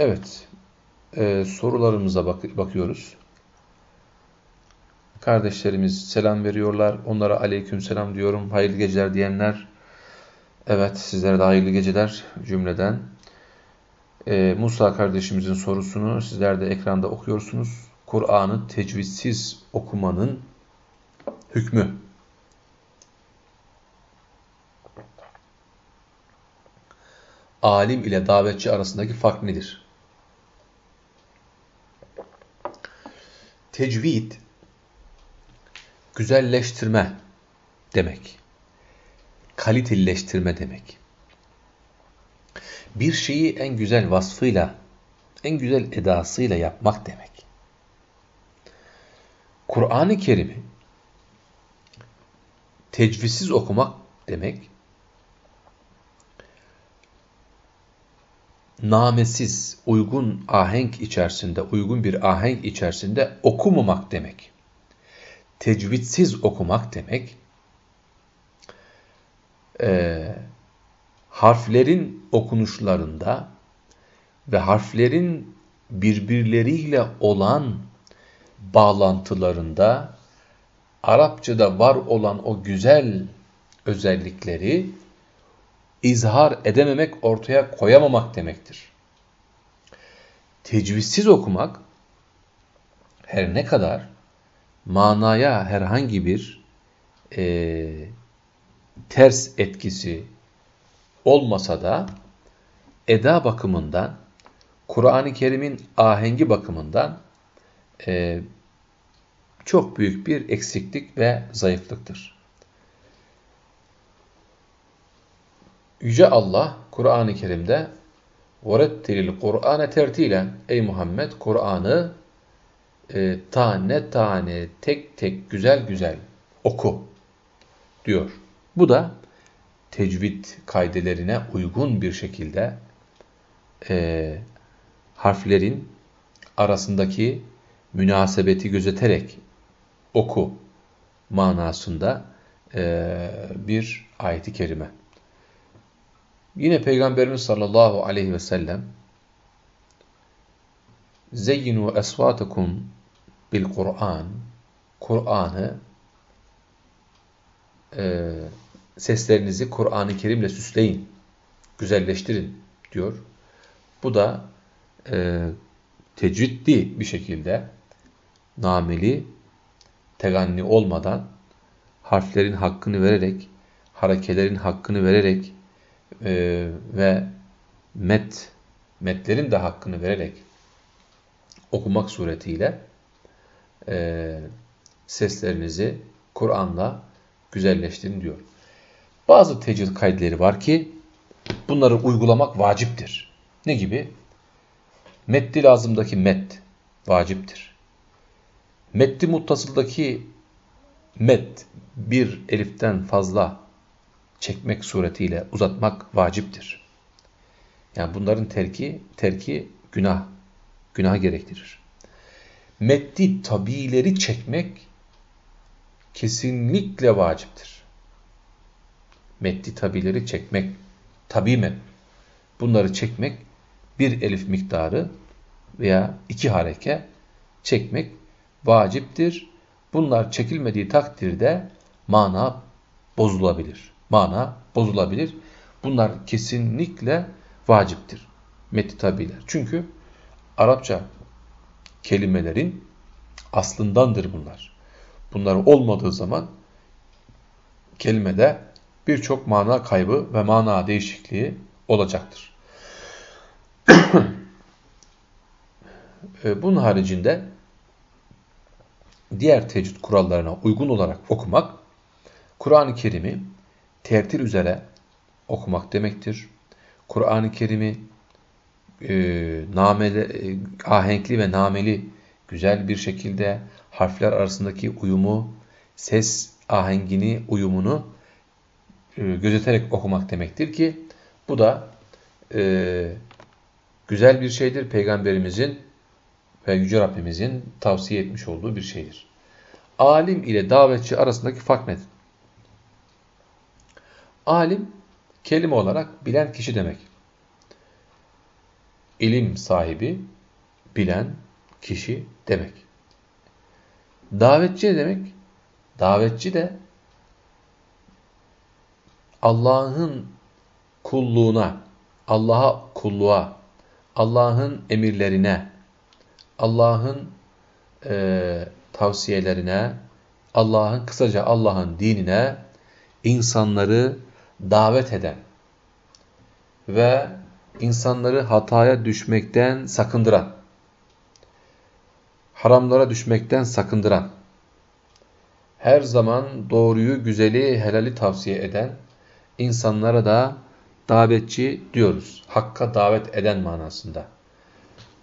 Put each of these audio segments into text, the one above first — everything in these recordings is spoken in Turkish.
Evet, e, sorularımıza bak bakıyoruz. Kardeşlerimiz selam veriyorlar. Onlara aleyküm selam diyorum. Hayırlı geceler diyenler. Evet, sizlere de hayırlı geceler cümleden. E, Musa kardeşimizin sorusunu sizler de ekranda okuyorsunuz. Kur'an'ı tecvizsiz okumanın hükmü. Alim ile davetçi arasındaki fark nedir? Tecvid, güzelleştirme demek. Kalitelileştirme demek. Bir şeyi en güzel vasfıyla, en güzel edasıyla yapmak demek. Kur'an-ı Kerim'i tecvizsiz okumak demek, namesiz, uygun ahenk içerisinde, uygun bir ahenk içerisinde okumamak demek. Tecvidsiz okumak demek, e, harflerin okunuşlarında ve harflerin birbirleriyle olan bağlantılarında Arapçada var olan o güzel özellikleri izhar edememek, ortaya koyamamak demektir. Tecvizsiz okumak her ne kadar manaya herhangi bir e, ters etkisi olmasa da eda bakımından, Kur'an-ı Kerim'in ahengi bakımından e, çok büyük bir eksiklik ve zayıflıktır. Yüce Allah Kur'an-ı Kerim'de وَرَتِّلِ Kur'an'e tertilen Ey Muhammed Kur'an'ı e, tane tane tek tek güzel güzel oku diyor. Bu da tecvid kaidelerine uygun bir şekilde e, harflerin arasındaki münasebeti gözeterek oku manasında e, bir ayeti kerime. Yine Peygamberimiz sallallahu aleyhi ve sellem Zeyyinu esvatakum bil Kur'an Kur'an'ı e, seslerinizi Kur'an-ı Kerim'le süsleyin, güzelleştirin diyor. Bu da e, tecviddi bir şekilde nameli, teganni olmadan harflerin hakkını vererek, harekelerin hakkını vererek e, ve met, metlerin de hakkını vererek okumak suretiyle e, seslerinizi Kur'an'la güzelleştirin diyor. Bazı tecrid kaydeleri var ki bunları uygulamak vaciptir. Ne gibi? Meddi lazımdaki met vaciptir. Meddi muttasıldaki met bir eliften fazla çekmek suretiyle uzatmak vaciptir. Yani bunların terki, terki günah, günah gerektirir. Meddi tabileri çekmek kesinlikle vaciptir. Meddi tabileri çekmek, tabi met, bunları çekmek bir elif miktarı veya iki hareke çekmek vaciptir. Bunlar çekilmediği takdirde mana bozulabilir. Mana bozulabilir. Bunlar kesinlikle vaciptir. Metni tabiler. Çünkü Arapça kelimelerin aslındandır bunlar. Bunlar olmadığı zaman kelimede birçok mana kaybı ve mana değişikliği olacaktır. Bunun haricinde diğer tecvid kurallarına uygun olarak okumak, Kur'an-ı Kerim'i tertil üzere okumak demektir. Kur'an-ı Kerim'i e, e, ahenkli ve nameli güzel bir şekilde harfler arasındaki uyumu, ses ahengini, uyumunu e, gözeterek okumak demektir ki bu da e, güzel bir şeydir. Peygamberimizin ve Yüce Rabbimizin tavsiye etmiş olduğu bir şeydir. Alim ile davetçi arasındaki fark nedir? Alim, kelime olarak bilen kişi demek. ilim sahibi, bilen kişi demek. Davetçi demek? Davetçi de Allah'ın kulluğuna, Allah'a kulluğa, Allah'ın emirlerine, Allah'ın e, tavsiyelerine, Allah'ın kısaca Allah'ın dinine insanları davet eden ve insanları hataya düşmekten sakındıran, haramlara düşmekten sakındıran, her zaman doğruyu, güzeli, helali tavsiye eden insanlara da davetçi diyoruz. Hakka davet eden manasında.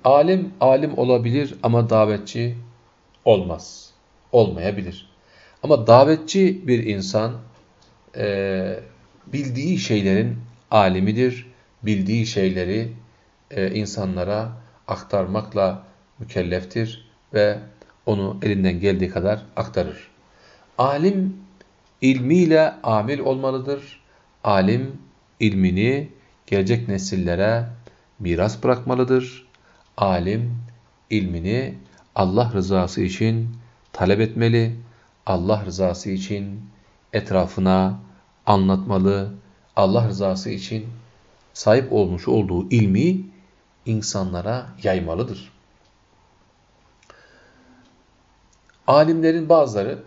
Alim, alim olabilir ama davetçi olmaz. Olmayabilir. Ama davetçi bir insan e, bildiği şeylerin alimidir. Bildiği şeyleri e, insanlara aktarmakla mükelleftir ve onu elinden geldiği kadar aktarır. Alim ilmiyle amil olmalıdır. Alim ilmini gelecek nesillere miras bırakmalıdır. Alim ilmini Allah rızası için talep etmeli. Allah rızası için etrafına anlatmalı. Allah rızası için sahip olmuş olduğu ilmi insanlara yaymalıdır. Alimlerin bazıları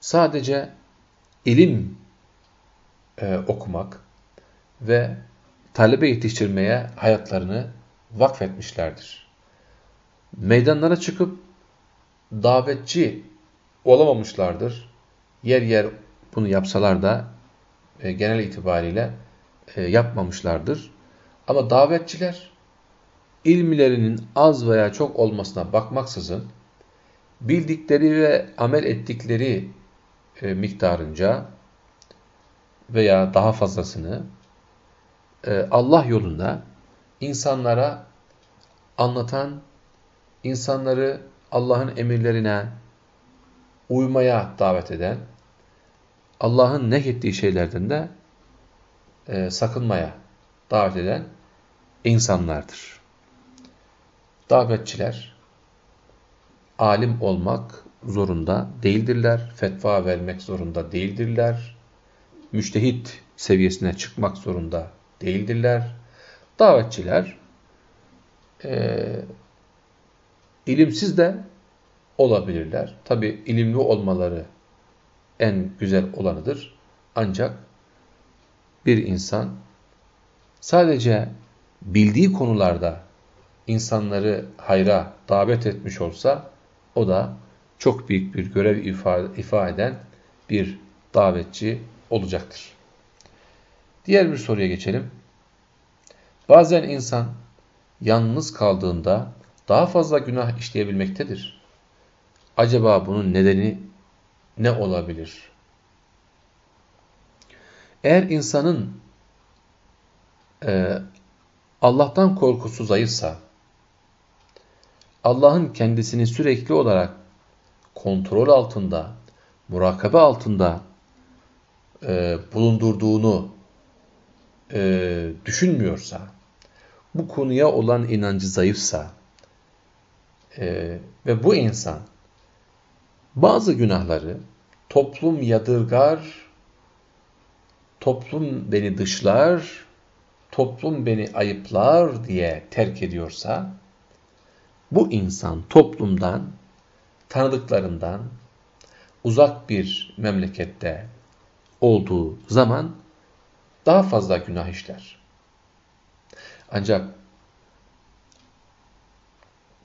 sadece ilim e, okumak ve talebe yetiştirmeye hayatlarını vakfetmişlerdir. Meydanlara çıkıp davetçi olamamışlardır. Yer yer bunu yapsalar da e, genel itibariyle e, yapmamışlardır. Ama davetçiler ilmilerinin az veya çok olmasına bakmaksızın bildikleri ve amel ettikleri e, miktarınca veya daha fazlasını e, Allah yolunda insanlara anlatan, insanları Allah'ın emirlerine uymaya davet eden, Allah'ın nehyettiği şeylerden de e, sakınmaya davet eden insanlardır. Davetçiler alim olmak zorunda değildirler, fetva vermek zorunda değildirler, müştehit seviyesine çıkmak zorunda değildirler. Davetçiler e, ilimsiz de olabilirler. Tabi ilimli olmaları en güzel olanıdır. Ancak bir insan sadece bildiği konularda insanları hayra davet etmiş olsa o da çok büyük bir görev ifade, ifade eden bir davetçi olacaktır. Diğer bir soruya geçelim. Bazen insan yalnız kaldığında daha fazla günah işleyebilmektedir. Acaba bunun nedeni ne olabilir? Eğer insanın e, Allah'tan korkusu zayıfsa, Allah'ın kendisini sürekli olarak kontrol altında, murakabe altında e, bulundurduğunu e, düşünmüyorsa, bu konuya olan inancı zayıfsa e, ve bu insan bazı günahları toplum yadırgar, toplum beni dışlar, toplum beni ayıplar diye terk ediyorsa, bu insan toplumdan, tanıdıklarından, uzak bir memlekette olduğu zaman daha fazla günah işler. Ancak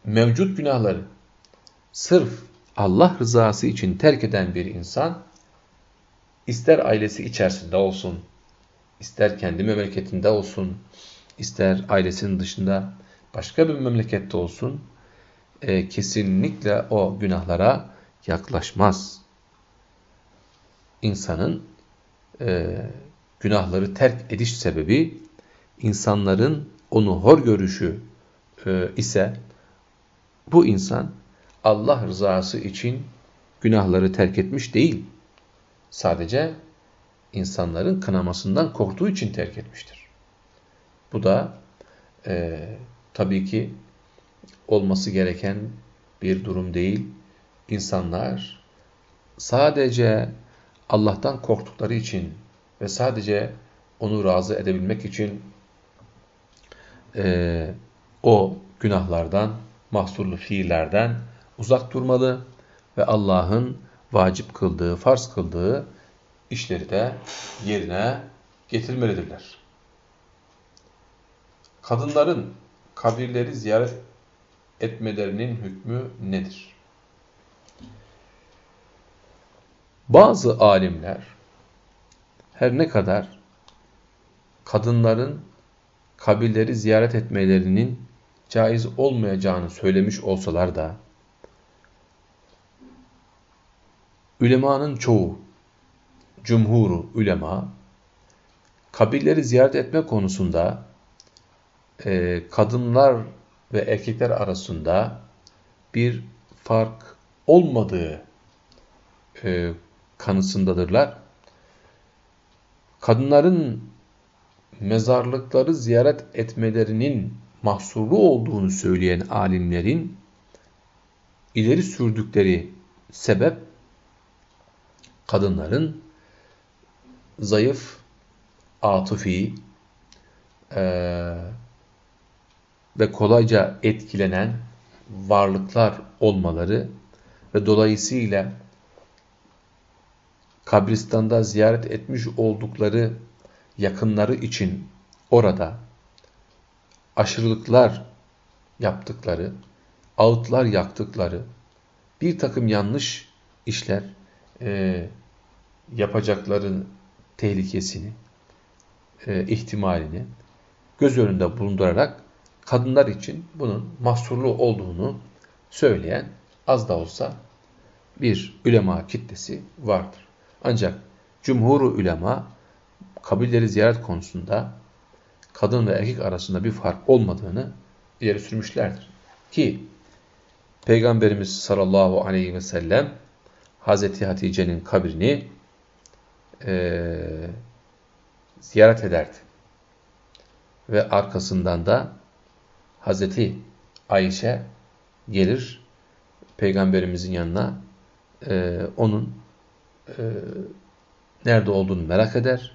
mevcut günahları sırf Allah rızası için terk eden bir insan ister ailesi içerisinde olsun, ister kendi memleketinde olsun, ister ailesinin dışında başka bir memlekette olsun, e, kesinlikle o günahlara yaklaşmaz. İnsanın e, günahları terk ediş sebebi insanların onu hor görüşü e, ise bu insan Allah rızası için günahları terk etmiş değil. Sadece insanların kınamasından korktuğu için terk etmiştir. Bu da e, tabii ki olması gereken bir durum değil. İnsanlar sadece Allah'tan korktukları için ve sadece onu razı edebilmek için e, o günahlardan, mahsurlu fiillerden uzak durmalı ve Allah'ın vacip kıldığı, farz kıldığı işleri de yerine getirmelidirler. Kadınların kabirleri ziyaret etmelerinin hükmü nedir? Bazı alimler her ne kadar kadınların kabirleri ziyaret etmelerinin caiz olmayacağını söylemiş olsalar da ülemanın çoğu, cumhuru ulema, kabirleri ziyaret etme konusunda e, kadınlar ve erkekler arasında bir fark olmadığı e, kanısındadırlar. Kadınların mezarlıkları ziyaret etmelerinin mahsurlu olduğunu söyleyen alimlerin ileri sürdükleri sebep kadınların zayıf, atıfi e, ve kolayca etkilenen varlıklar olmaları ve dolayısıyla kabristanda ziyaret etmiş oldukları yakınları için orada aşırılıklar yaptıkları, ağıtlar yaktıkları, bir takım yanlış işler e, yapacakların tehlikesini, e, ihtimalini göz önünde bulundurarak kadınlar için bunun mahsurlu olduğunu söyleyen az da olsa bir ulema kitlesi vardır. Ancak cumhuru ulema kabirleri ziyaret konusunda kadın ve erkek arasında bir fark olmadığını ileri sürmüşlerdir. Ki Peygamberimiz sallallahu aleyhi ve sellem Hazreti Hatice'nin kabrini e, ziyaret ederdi. Ve arkasından da Hazreti Ayşe gelir Peygamberimizin yanına e, onun e, nerede olduğunu merak eder.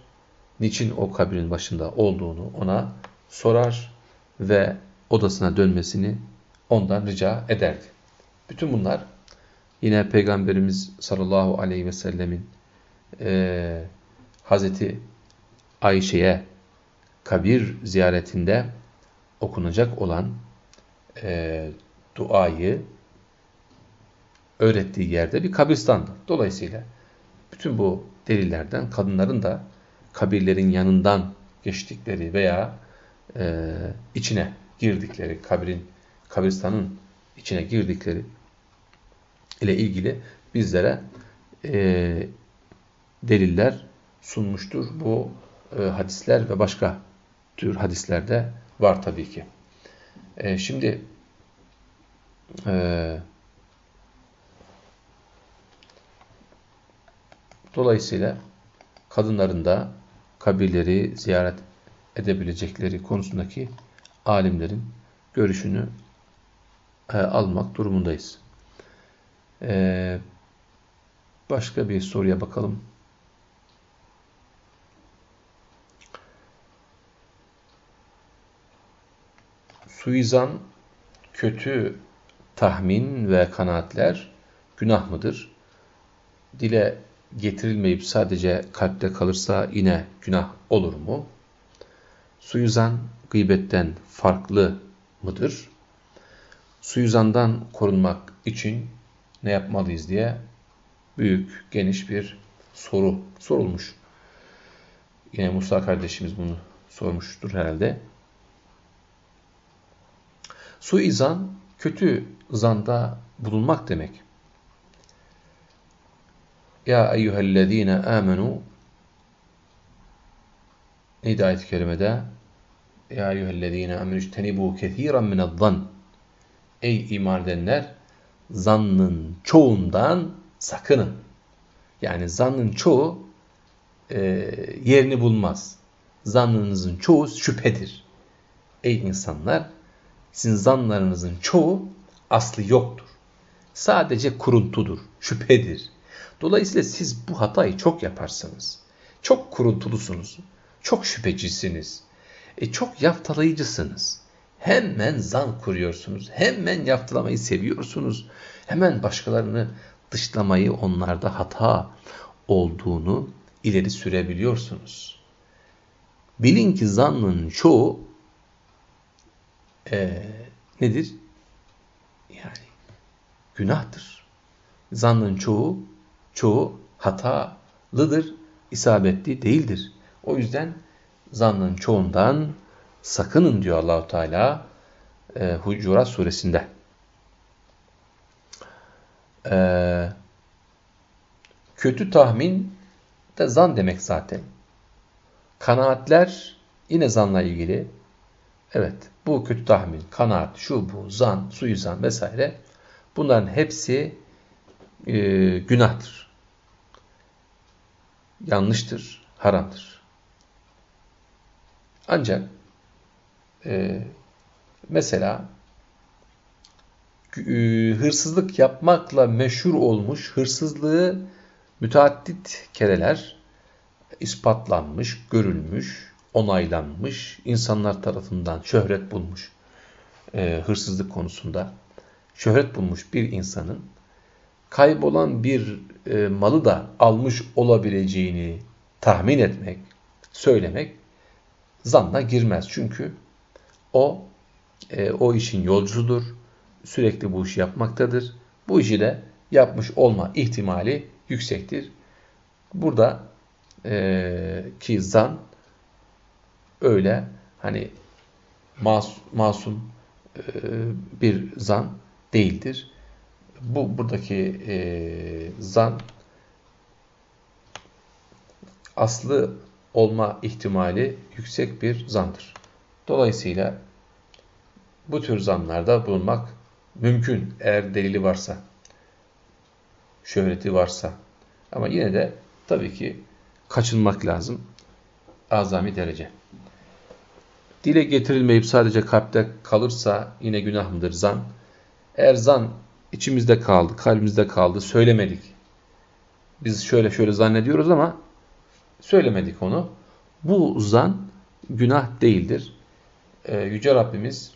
Niçin o kabrin başında olduğunu ona sorar ve odasına dönmesini ondan rica ederdi. Bütün bunlar yine Peygamberimiz sallallahu aleyhi ve sellemin e, Hazreti Ayşe'ye kabir ziyaretinde okunacak olan e, duayı öğrettiği yerde bir kabristandı. Dolayısıyla bütün bu delillerden kadınların da kabirlerin yanından geçtikleri veya e, içine girdikleri, kabrin, kabristanın içine girdikleri ile ilgili bizlere e, deliller sunmuştur. Bu e, hadisler ve başka tür hadislerde var tabii ki. E, şimdi e, dolayısıyla kadınların da kabirleri ziyaret edebilecekleri konusundaki alimlerin görüşünü e, almak durumundayız. E, başka bir soruya bakalım. Suizan, kötü tahmin ve kanaatler günah mıdır? Dile getirilmeyip sadece kalpte kalırsa yine günah olur mu? Suizan gıybetten farklı mıdır? Suizandan korunmak için ne yapmalıyız diye büyük, geniş bir soru sorulmuş. Yine Musa kardeşimiz bunu sormuştur herhalde. Suizan, kötü zanda bulunmak demek. Ya eyyühellezine amenu Neydi ayet-i kerimede? Ya eyyühellezine amenu iştenibu kethiren minezzan Ey iman edenler zannın çoğundan sakının. Yani zannın çoğu e, yerini bulmaz. Zannınızın çoğu şüphedir. ey insanlar sizin zanlarınızın çoğu aslı yoktur. Sadece kuruntudur, şüphedir. Dolayısıyla siz bu hatayı çok yaparsınız. Çok kuruntulusunuz. Çok şüphecisiniz. E, çok yaftalayıcısınız. Hemen zan kuruyorsunuz. Hemen yaftalamayı seviyorsunuz. Hemen başkalarını dışlamayı onlarda hata olduğunu ileri sürebiliyorsunuz. Bilin ki zannın çoğu e, nedir? Yani günahtır. Zannın çoğu çoğu hatalıdır, isabetli değildir. O yüzden zannın çoğundan sakının diyor Allahu Teala e, Hucurat suresinde. E, kötü tahmin de zan demek zaten. Kanaatler yine zanla ilgili. Evet bu kötü tahmin, kanaat, şu bu, zan, suizan vesaire bunların hepsi e, günahtır. Yanlıştır, haramdır. Ancak e, mesela e, hırsızlık yapmakla meşhur olmuş hırsızlığı müteaddit kereler ispatlanmış, görülmüş, onaylanmış, insanlar tarafından şöhret bulmuş e, hırsızlık konusunda şöhret bulmuş bir insanın kaybolan bir e, malı da almış olabileceğini tahmin etmek, söylemek zanna girmez. Çünkü o e, o işin yolcusudur. Sürekli bu işi yapmaktadır. Bu işi de yapmış olma ihtimali yüksektir. Burada e, ki zan öyle hani mas, masum e, bir zan değildir. Bu buradaki e, zan aslı olma ihtimali yüksek bir zandır. Dolayısıyla bu tür zanlarda bulunmak mümkün eğer delili varsa, şöhreti varsa. Ama yine de tabii ki kaçınmak lazım. Azami derece. Dile getirilmeyip sadece kalpte kalırsa yine günah mıdır zan? Eğer zan içimizde kaldı, kalbimizde kaldı, söylemedik. Biz şöyle şöyle zannediyoruz ama söylemedik onu. Bu zan günah değildir. Ee, Yüce Rabbimiz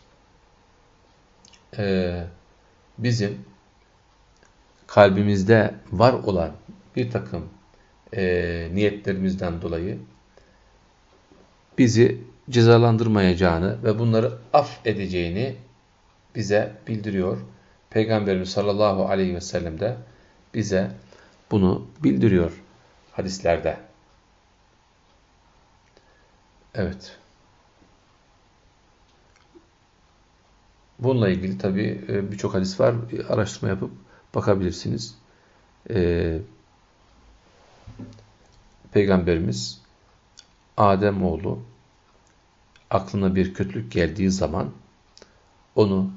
e, bizim kalbimizde var olan bir takım e, niyetlerimizden dolayı bizi cezalandırmayacağını ve bunları af edeceğini bize bildiriyor. Peygamberimiz sallallahu aleyhi ve sellem de bize bunu bildiriyor hadislerde. Evet. Bununla ilgili tabi e, birçok hadis var. Araştırma yapıp bakabilirsiniz. Ee, Peygamberimiz Adem oğlu aklına bir kötülük geldiği zaman onu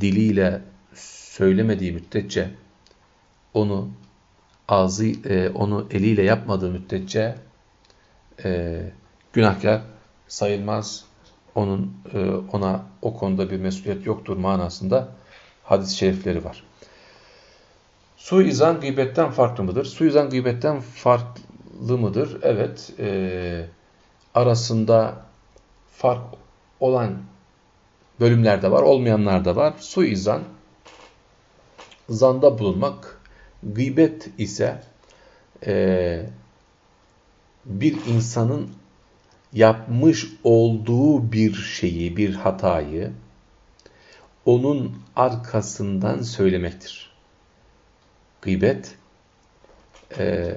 diliyle söylemediği müddetçe onu ağzı e, onu eliyle yapmadığı müddetçe e, günahkar sayılmaz. Onun e, ona o konuda bir mesuliyet yoktur manasında hadis-i şerifleri var. Suizan gıybetten farklı mıdır? Suizan gıybetten farklı mıdır? Evet. E, arasında fark olan bölümler de var, olmayanlar da var. Suizan, zanda bulunmak, gıybet ise e, bir insanın yapmış olduğu bir şeyi, bir hatayı onun arkasından söylemektir. Gıybet e,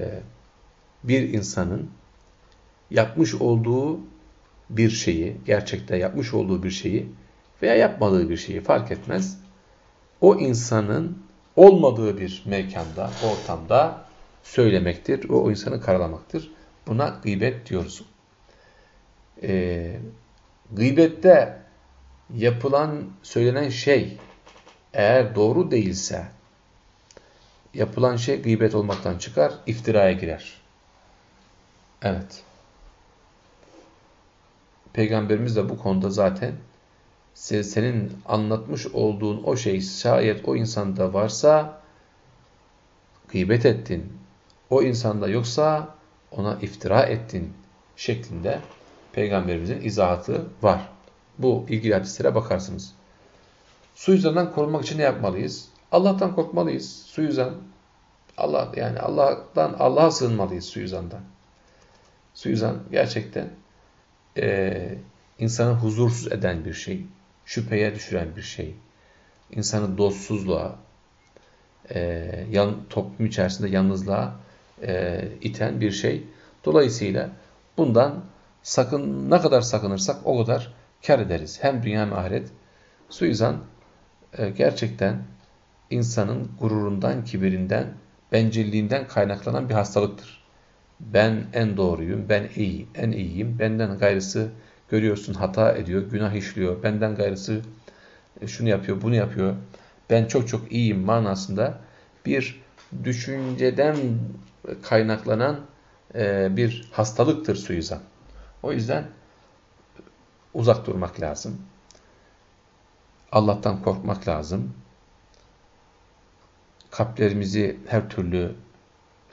bir insanın yapmış olduğu bir şeyi, gerçekte yapmış olduğu bir şeyi veya yapmadığı bir şeyi fark etmez. O insanın olmadığı bir mekanda, ortamda söylemektir. O, o insanı karalamaktır. Buna gıybet diyoruz. Ee, gıybette yapılan, söylenen şey eğer doğru değilse yapılan şey gıybet olmaktan çıkar, iftiraya girer. Evet. Peygamberimiz de bu konuda zaten senin anlatmış olduğun o şey şayet o insanda varsa gıybet ettin. O insanda yoksa ona iftira ettin şeklinde Peygamberimizin izahatı var. Bu ilgili hadislere bakarsınız. Suizandan korunmak için ne yapmalıyız? Allah'tan korkmalıyız. Suizan Allah yani Allah'tan Allah'a sığınmalıyız suizandan. Suizan gerçekten e, insanı huzursuz eden bir şey, şüpheye düşüren bir şey, insanı dostsuzluğa, e, yan, toplum içerisinde yalnızlığa e, iten bir şey. Dolayısıyla bundan sakın ne kadar sakınırsak o kadar kar ederiz. Hem dünya hem ahiret. Suizan e, gerçekten insanın gururundan, kibirinden, bencilliğinden kaynaklanan bir hastalıktır. Ben en doğruyum, ben iyi, en iyiyim, benden gayrısı görüyorsun hata ediyor, günah işliyor, benden gayrısı e, şunu yapıyor, bunu yapıyor, ben çok çok iyiyim manasında bir düşünceden kaynaklanan e, bir hastalıktır suizan. O yüzden uzak durmak lazım. Allah'tan korkmak lazım. Kalplerimizi her türlü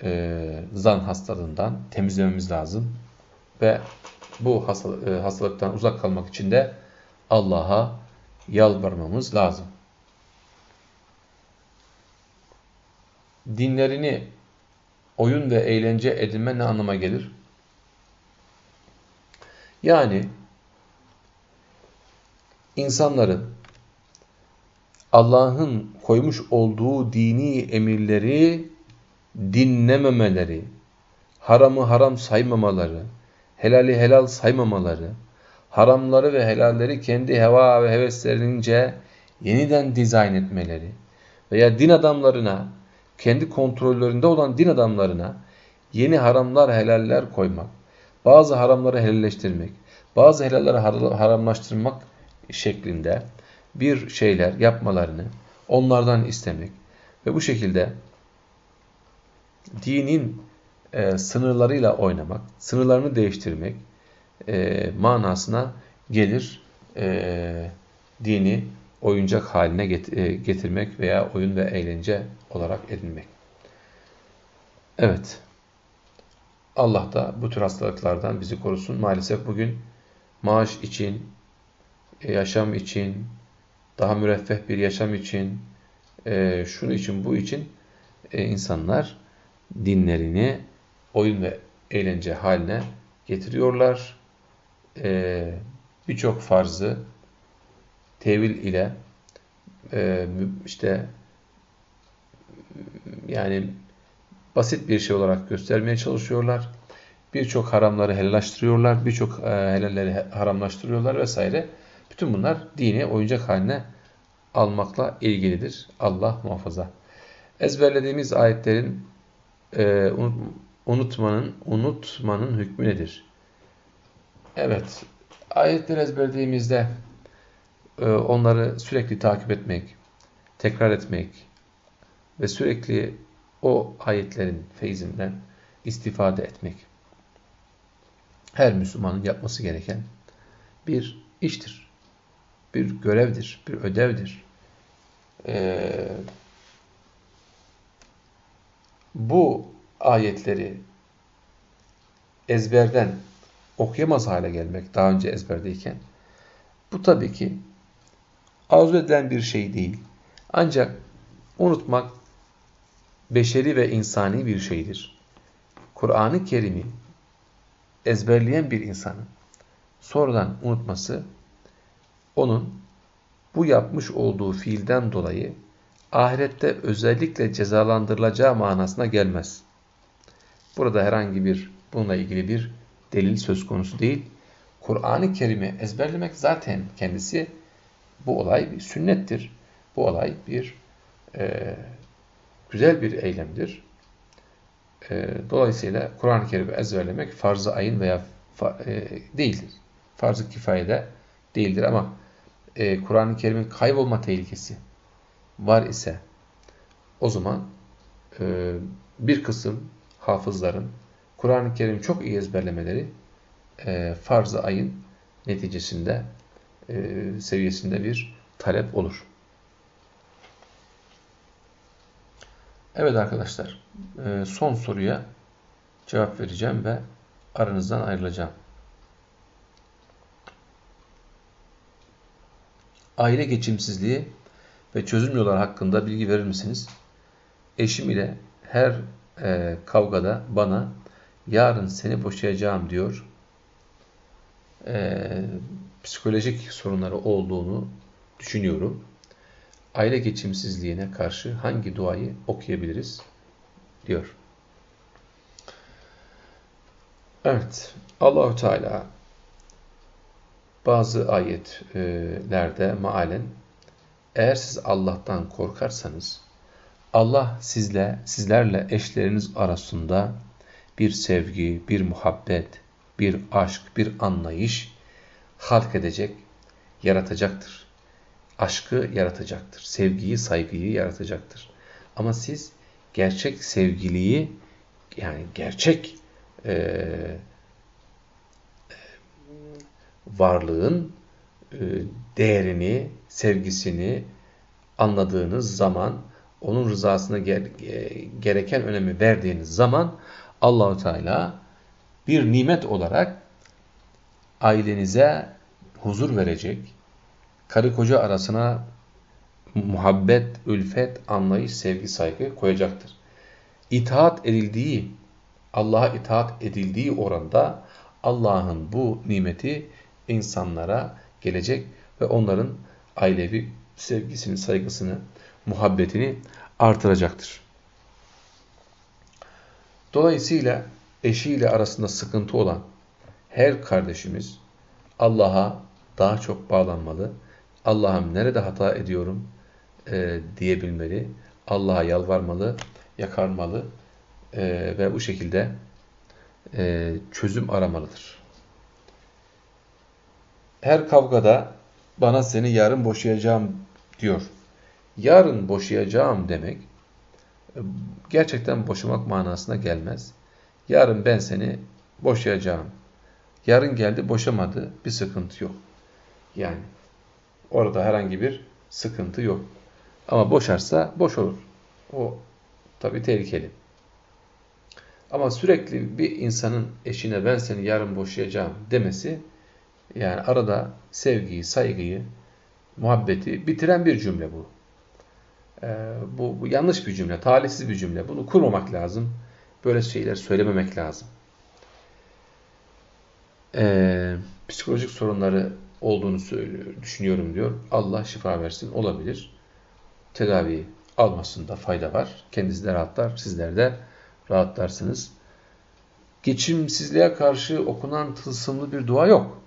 e, zan hastalığından temizlememiz lazım. Ve bu e, hastalıktan uzak kalmak için de Allah'a yalvarmamız lazım. Dinlerini oyun ve eğlence edinme ne anlama gelir? Yani insanların Allah'ın koymuş olduğu dini emirleri dinlememeleri, haramı haram saymamaları, helali helal saymamaları, haramları ve helalleri kendi heva ve heveslerince yeniden dizayn etmeleri veya din adamlarına, kendi kontrollerinde olan din adamlarına yeni haramlar, helaller koymak, bazı haramları helalleştirmek, bazı helalleri haramlaştırmak şeklinde bir şeyler yapmalarını onlardan istemek ve bu şekilde dinin e, sınırlarıyla oynamak, sınırlarını değiştirmek e, manasına gelir e, dini oyuncak haline get e, getirmek veya oyun ve eğlence olarak edinmek. Evet. Allah da bu tür hastalıklardan bizi korusun. Maalesef bugün maaş için, yaşam için, daha müreffeh bir yaşam için, e, şunu için, bu için e, insanlar dinlerini oyun ve eğlence haline getiriyorlar. E, Birçok farzı tevil ile e, işte yani basit bir şey olarak göstermeye çalışıyorlar. Birçok haramları helallaştırıyorlar, birçok e, helalleri haramlaştırıyorlar vesaire. Bütün bunlar dini oyuncak haline almakla ilgilidir. Allah muhafaza. Ezberlediğimiz ayetlerin e, unutmanın unutmanın hükmü nedir? Evet, ayetleri ezberlediğimizde e, onları sürekli takip etmek, tekrar etmek ve sürekli o ayetlerin feyzinden istifade etmek her Müslümanın yapması gereken bir iştir. Bir görevdir, bir ödevdir. Ee, bu ayetleri ezberden okuyamaz hale gelmek daha önce ezberdeyken bu tabii ki arzu edilen bir şey değil. Ancak unutmak beşeri ve insani bir şeydir. Kur'an-ı Kerim'i ezberleyen bir insanın sonradan unutması onun bu yapmış olduğu fiilden dolayı ahirette özellikle cezalandırılacağı manasına gelmez. Burada herhangi bir bununla ilgili bir delil söz konusu değil. Kur'an-ı Kerim'i ezberlemek zaten kendisi bu olay bir sünnettir. Bu olay bir e, güzel bir eylemdir. E, dolayısıyla Kur'an-ı Kerim'i ezberlemek farz-ı ayın veya fa, e, değildir. Farz-ı kifayede değildir ama e, Kur'an-ı Kerim'in kaybolma tehlikesi var ise o zaman e, bir kısım hafızların Kur'an-ı Kerim çok iyi ezberlemeleri e, farz-ı ayın neticesinde e, seviyesinde bir talep olur. Evet arkadaşlar, e, son soruya cevap vereceğim ve aranızdan ayrılacağım. Aile geçimsizliği ve çözüm yolları hakkında bilgi verir misiniz? Eşim ile her e, kavgada bana yarın seni boşayacağım diyor. E, psikolojik sorunları olduğunu düşünüyorum. Aile geçimsizliğine karşı hangi duayı okuyabiliriz? diyor. Evet, Allahu Teala bazı ayetlerde maalen eğer siz Allah'tan korkarsanız Allah sizle sizlerle eşleriniz arasında bir sevgi, bir muhabbet, bir aşk, bir anlayış halk edecek, yaratacaktır. Aşkı yaratacaktır. Sevgiyi, saygıyı yaratacaktır. Ama siz gerçek sevgiliyi yani gerçek e, varlığın e, değerini, sevgisini anladığınız zaman, onun rızasına gereken önemi verdiğiniz zaman Allahu Teala bir nimet olarak ailenize huzur verecek, karı koca arasına muhabbet, ülfet, anlayış, sevgi, saygı koyacaktır. İtaat edildiği, Allah'a itaat edildiği oranda Allah'ın bu nimeti insanlara gelecek ve onların ailevi sevgisini, saygısını, muhabbetini artıracaktır. Dolayısıyla eşiyle arasında sıkıntı olan her kardeşimiz Allah'a daha çok bağlanmalı. Allah'ım nerede hata ediyorum e, diyebilmeli. Allah'a yalvarmalı, yakarmalı e, ve bu şekilde e, çözüm aramalıdır. Her kavgada bana seni yarın boşayacağım diyor. Yarın boşayacağım demek e, gerçekten boşamak manasına gelmez. Yarın ben seni boşayacağım. Yarın geldi boşamadı bir sıkıntı yok. Yani orada herhangi bir sıkıntı yok. Ama boşarsa boş olur. O tabii tehlikeli. Ama sürekli bir insanın eşine ben seni yarın boşayacağım demesi yani arada sevgiyi, saygıyı, muhabbeti bitiren bir cümle bu. Ee, bu, bu yanlış bir cümle, talihsiz bir cümle. Bunu kurmamak lazım. Böyle şeyler söylememek lazım. Ee, psikolojik sorunları olduğunu söylüyor, düşünüyorum diyor. Allah şifa versin. Olabilir. Tedavi almasında fayda var. Kendisi de rahatlar, sizler de rahatlarsınız. Geçimsizliğe karşı okunan tılsımlı bir dua yok.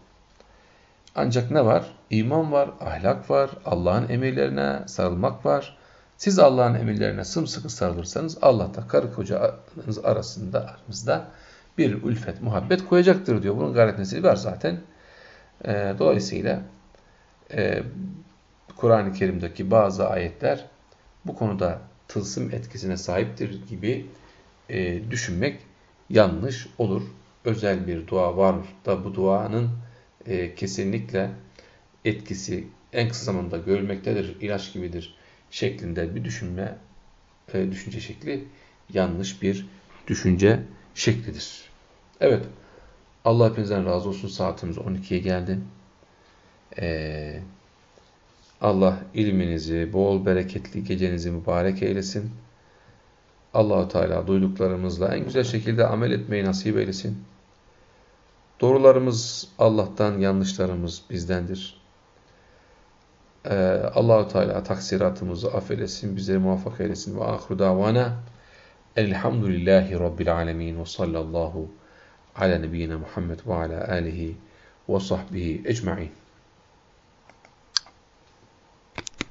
Ancak ne var? İman var, ahlak var, Allah'ın emirlerine sarılmak var. Siz Allah'ın emirlerine sımsıkı sarılırsanız Allah da karı kocanız arasında aramızda bir ülfet, muhabbet koyacaktır diyor. Bunun garantisi var zaten. E, dolayısıyla e, Kur'an-ı Kerim'deki bazı ayetler bu konuda tılsım etkisine sahiptir gibi e, düşünmek yanlış olur. Özel bir dua var da bu duanın e, kesinlikle etkisi en kısa zamanda görülmektedir, ilaç gibidir şeklinde bir düşünme, e, düşünce şekli yanlış bir düşünce şeklidir. Evet, Allah hepinizden razı olsun. Saatimiz 12'ye geldi. Ee, Allah ilminizi, bol bereketli gecenizi mübarek eylesin. Allahu Teala duyduklarımızla en güzel şekilde amel etmeyi nasip eylesin. Doğrularımız Allah'tan, yanlışlarımız bizdendir. Ee, Allahu Teala taksiratımızı affeylesin, bizleri muvaffak eylesin. Ve ahru davana elhamdülillahi rabbil alemin ve sallallahu ala nebiyyina Muhammed ve ala alihi ve sahbihi ecma'in.